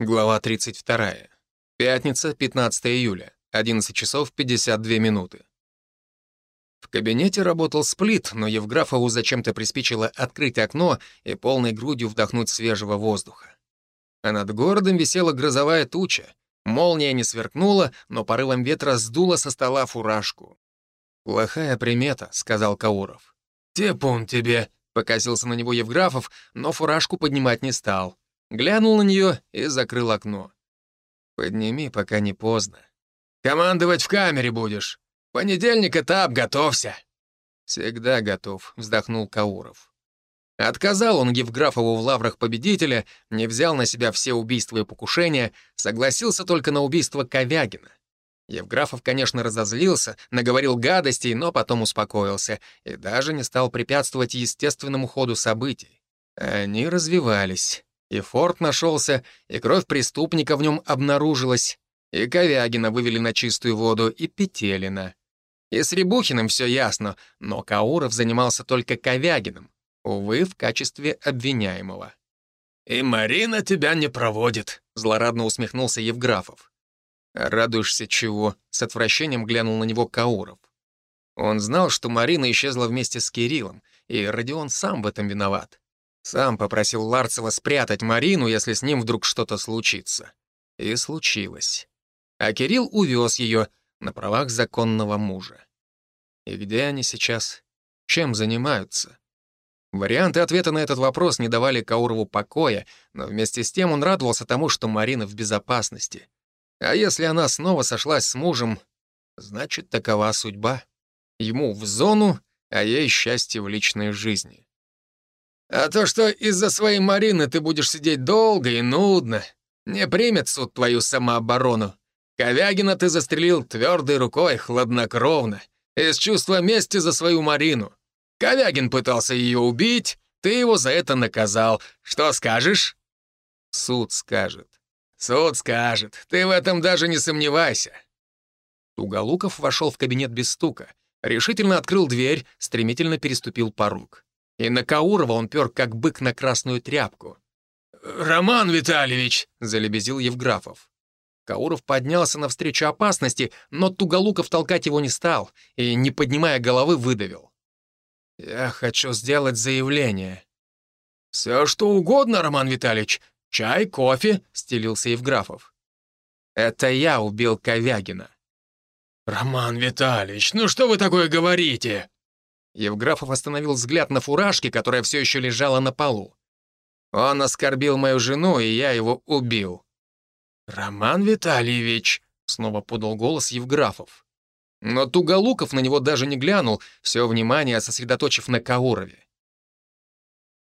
Глава 32. Пятница, 15 июля, 11 часов 52 минуты. В кабинете работал сплит, но Евграфову зачем-то приспичило открыть окно и полной грудью вдохнуть свежего воздуха. А над городом висела грозовая туча. Молния не сверкнула, но порывом ветра сдула со стола фуражку. «Плохая примета», — сказал Кауров. «Тепун тебе», — покосился на него Евграфов, но фуражку поднимать не стал глянул на нее и закрыл окно. «Подними, пока не поздно». «Командовать в камере будешь. Понедельник этап, готовься». «Всегда готов», — вздохнул Кауров. Отказал он Евграфову в лаврах победителя, не взял на себя все убийства и покушения, согласился только на убийство Ковягина. Евграфов, конечно, разозлился, наговорил гадостей, но потом успокоился и даже не стал препятствовать естественному ходу событий. Они развивались. И форт нашелся, и кровь преступника в нем обнаружилась, и Ковягина вывели на чистую воду, и Петелина. И с Рябухиным все ясно, но Кауров занимался только Ковягиным, увы, в качестве обвиняемого. «И Марина тебя не проводит», — злорадно усмехнулся Евграфов. «Радуешься чего?» — с отвращением глянул на него Кауров. Он знал, что Марина исчезла вместе с Кириллом, и Родион сам в этом виноват. Сам попросил Ларцева спрятать Марину, если с ним вдруг что-то случится. И случилось. А Кирилл увез ее на правах законного мужа. И где они сейчас? Чем занимаются? Варианты ответа на этот вопрос не давали Каурову покоя, но вместе с тем он радовался тому, что Марина в безопасности. А если она снова сошлась с мужем, значит, такова судьба. Ему в зону, а ей счастье в личной жизни. А то, что из-за своей Марины ты будешь сидеть долго и нудно, не примет суд твою самооборону. Ковягина ты застрелил твердой рукой, хладнокровно, из чувства мести за свою Марину. Ковягин пытался ее убить, ты его за это наказал. Что скажешь?» «Суд скажет». «Суд скажет. Ты в этом даже не сомневайся». Туголуков вошел в кабинет без стука, решительно открыл дверь, стремительно переступил порог. И на Каурова он пер, как бык на красную тряпку. «Роман Витальевич!» — залебезил Евграфов. Кауров поднялся навстречу опасности, но Туголуков толкать его не стал и, не поднимая головы, выдавил. «Я хочу сделать заявление». «Все что угодно, Роман Витальевич. Чай, кофе», — стелился Евграфов. «Это я убил Ковягина». «Роман Витальевич, ну что вы такое говорите?» Евграфов остановил взгляд на фуражке, которая все еще лежала на полу. Он оскорбил мою жену, и я его убил. «Роман Витальевич», — снова подал голос Евграфов. Но Туголуков на него даже не глянул, все внимание сосредоточив на Каурове.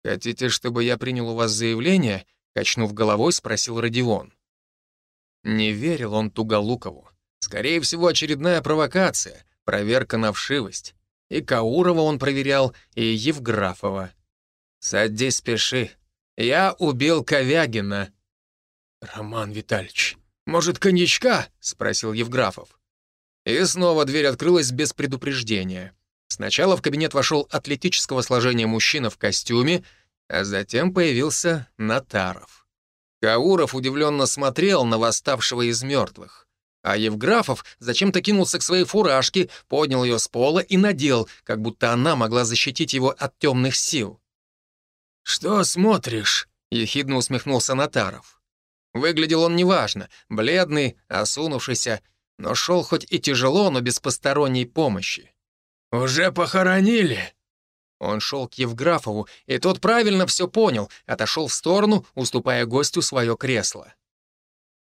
«Хотите, чтобы я принял у вас заявление?» — качнув головой, спросил Родион. Не верил он Туголукову. Скорее всего, очередная провокация, проверка на вшивость. И Каурова он проверял, и Евграфова. «Садись, спеши. Я убил Ковягина». «Роман Витальевич, может, коньячка?» — спросил Евграфов. И снова дверь открылась без предупреждения. Сначала в кабинет вошел атлетического сложения мужчина в костюме, а затем появился Натаров. Кауров удивленно смотрел на восставшего из мертвых. А Евграфов зачем-то кинулся к своей фуражке, поднял ее с пола и надел, как будто она могла защитить его от темных сил. «Что смотришь?» — ехидно усмехнулся Натаров. Выглядел он неважно, бледный, осунувшийся, но шел хоть и тяжело, но без посторонней помощи. «Уже похоронили?» Он шел к Евграфову, и тот правильно все понял, отошел в сторону, уступая гостю свое кресло.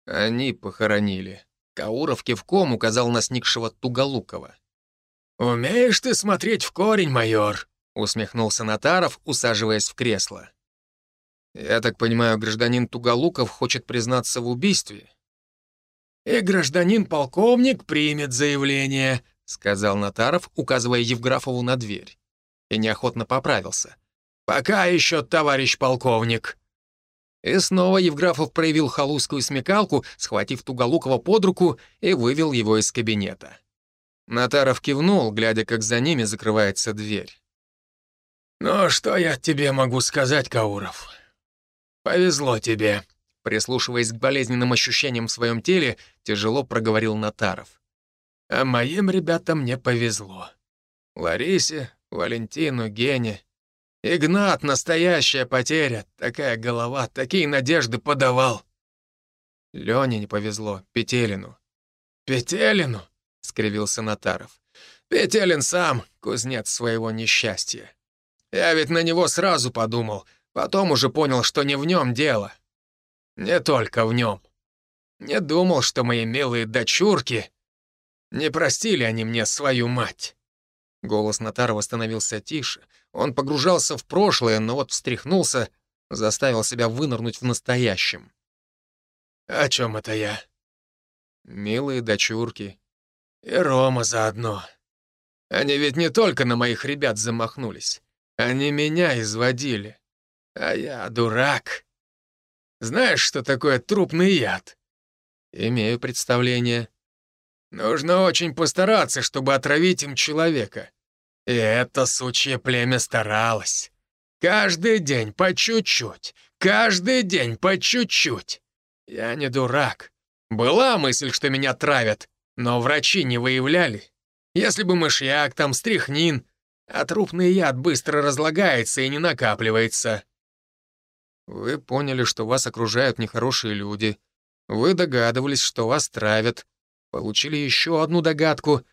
Они похоронили. Кауров кивком указал на сникшего Туголукова. «Умеешь ты смотреть в корень, майор?» — усмехнулся Натаров, усаживаясь в кресло. «Я так понимаю, гражданин Туголуков хочет признаться в убийстве?» «И гражданин-полковник примет заявление», — сказал Натаров, указывая Евграфову на дверь. И неохотно поправился. «Пока еще, товарищ полковник». И снова Евграфов проявил халузскую смекалку, схватив Туголукова под руку и вывел его из кабинета. Натаров кивнул, глядя, как за ними закрывается дверь. «Ну, что я тебе могу сказать, Кауров? Повезло тебе. Прислушиваясь к болезненным ощущениям в своем теле, тяжело проговорил Натаров. «А моим ребятам не повезло. Ларисе, Валентину, Гене. Игнат — настоящая потеря. Такая голова, такие надежды подавал». Лене не повезло, Петелину. «Петелину?» — скривился Натаров. «Петелин сам кузнец своего несчастья. Я ведь на него сразу подумал, потом уже понял, что не в нем дело. Не только в нем. Не думал, что мои милые дочурки... Не простили они мне свою мать». Голос Натарова становился тише. Он погружался в прошлое, но вот встряхнулся, заставил себя вынырнуть в настоящем. «О чем это я?» «Милые дочурки». «И Рома заодно. Они ведь не только на моих ребят замахнулись. Они меня изводили. А я дурак. Знаешь, что такое трупный яд?» «Имею представление». «Нужно очень постараться, чтобы отравить им человека. И это сучье племя старалось. Каждый день по чуть-чуть, каждый день по чуть-чуть. Я не дурак. Была мысль, что меня травят, но врачи не выявляли. Если бы мышьяк, там стряхнин, а трупный яд быстро разлагается и не накапливается. Вы поняли, что вас окружают нехорошие люди. Вы догадывались, что вас травят. Получили еще одну догадку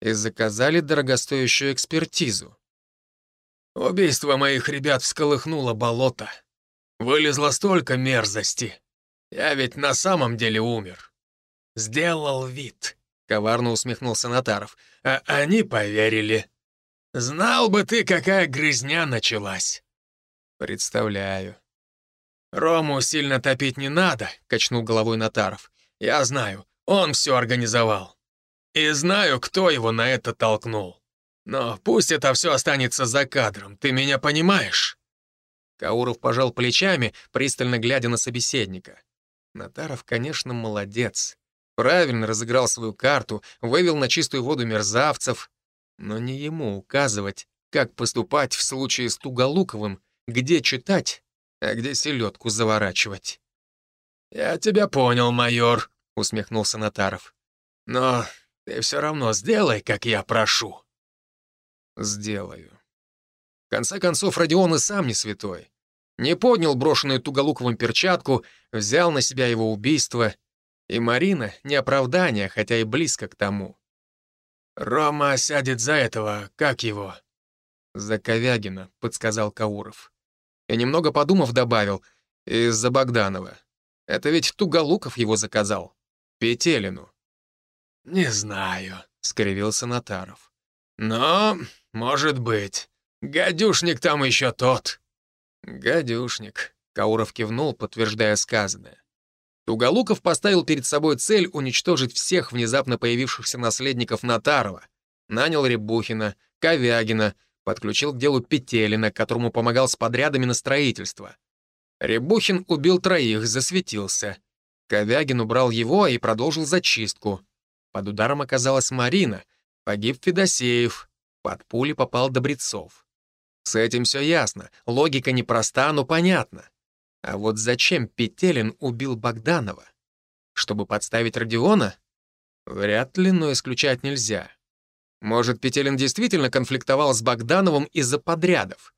и заказали дорогостоящую экспертизу. Убийство моих ребят всколыхнуло болото. Вылезло столько мерзости. Я ведь на самом деле умер. Сделал вид. Коварно усмехнулся Натаров. А они поверили. Знал бы ты, какая грызня началась. Представляю. Рому сильно топить не надо, качнул головой Натаров. Я знаю, он все организовал. И знаю, кто его на это толкнул. Но пусть это все останется за кадром, ты меня понимаешь?» Кауров пожал плечами, пристально глядя на собеседника. Натаров, конечно, молодец. Правильно разыграл свою карту, вывел на чистую воду мерзавцев. Но не ему указывать, как поступать в случае с Туголуковым, где читать, а где селедку заворачивать. «Я тебя понял, майор», — усмехнулся Натаров. «Но ты все равно сделай, как я прошу». «Сделаю». В конце концов, Родион и сам не святой. Не поднял брошенную Туголуковым перчатку, взял на себя его убийство. И Марина — не оправдание, хотя и близко к тому. «Рома сядет за этого, как его?» «За Ковягина», — подсказал Кауров. И немного подумав, добавил, «из-за Богданова. Это ведь Туголуков его заказал. Петелину». «Не знаю», — скривился Натаров. «Но, может быть. Гадюшник там еще тот». «Гадюшник», — Кауров кивнул, подтверждая сказанное. Туголуков поставил перед собой цель уничтожить всех внезапно появившихся наследников Натарова. Нанял Рябухина, Ковягина, подключил к делу Петелина, которому помогал с подрядами на строительство. Рябухин убил троих, засветился. Ковягин убрал его и продолжил зачистку. Под ударом оказалась Марина, погиб Федосеев, под пули попал Добрецов. С этим все ясно. Логика непроста, но понятна. А вот зачем Петелин убил Богданова? Чтобы подставить Родиона? Вряд ли, но исключать нельзя. Может, Петелин действительно конфликтовал с Богдановым из-за подрядов?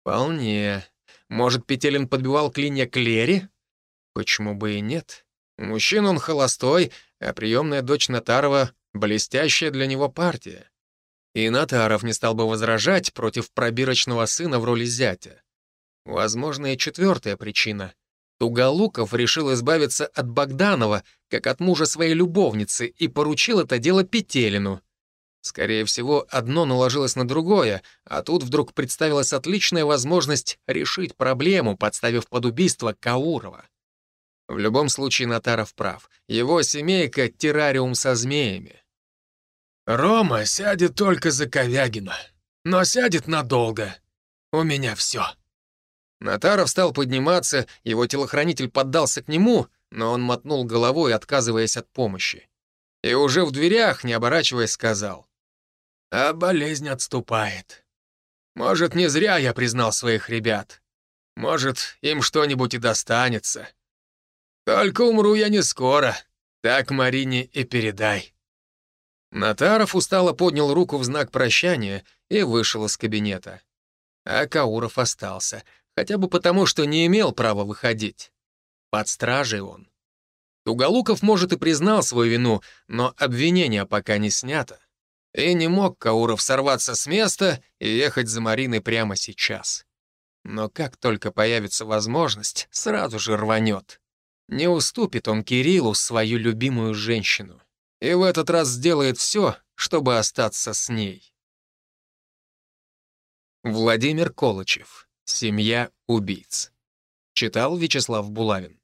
Вполне. Может, Петелин подбивал клинья к Лере? Почему бы и нет? Мужчина он холостой, а приемная дочь Натарова — блестящая для него партия. И Натаров не стал бы возражать против пробирочного сына в роли зятя. Возможно, и четвертая причина. Туголуков решил избавиться от Богданова, как от мужа своей любовницы, и поручил это дело Петелину. Скорее всего, одно наложилось на другое, а тут вдруг представилась отличная возможность решить проблему, подставив под убийство Каурова. В любом случае Натаров прав. Его семейка — террариум со змеями. «Рома сядет только за Ковягина. Но сядет надолго. У меня все». Натаров стал подниматься, его телохранитель поддался к нему, но он мотнул головой, отказываясь от помощи. И уже в дверях, не оборачиваясь, сказал. «А болезнь отступает. Может, не зря я признал своих ребят. Может, им что-нибудь и достанется. Только умру я не скоро. Так Марине и передай». Натаров устало поднял руку в знак прощания и вышел из кабинета. А Кауров остался, хотя бы потому, что не имел права выходить. Под стражей он. Туголуков, может, и признал свою вину, но обвинение пока не снято. И не мог Кауров сорваться с места и ехать за Мариной прямо сейчас. Но как только появится возможность, сразу же рванет. Не уступит он Кириллу свою любимую женщину. И в этот раз сделает все, чтобы остаться с ней. Владимир Колычев. Семья убийц. Читал Вячеслав Булавин.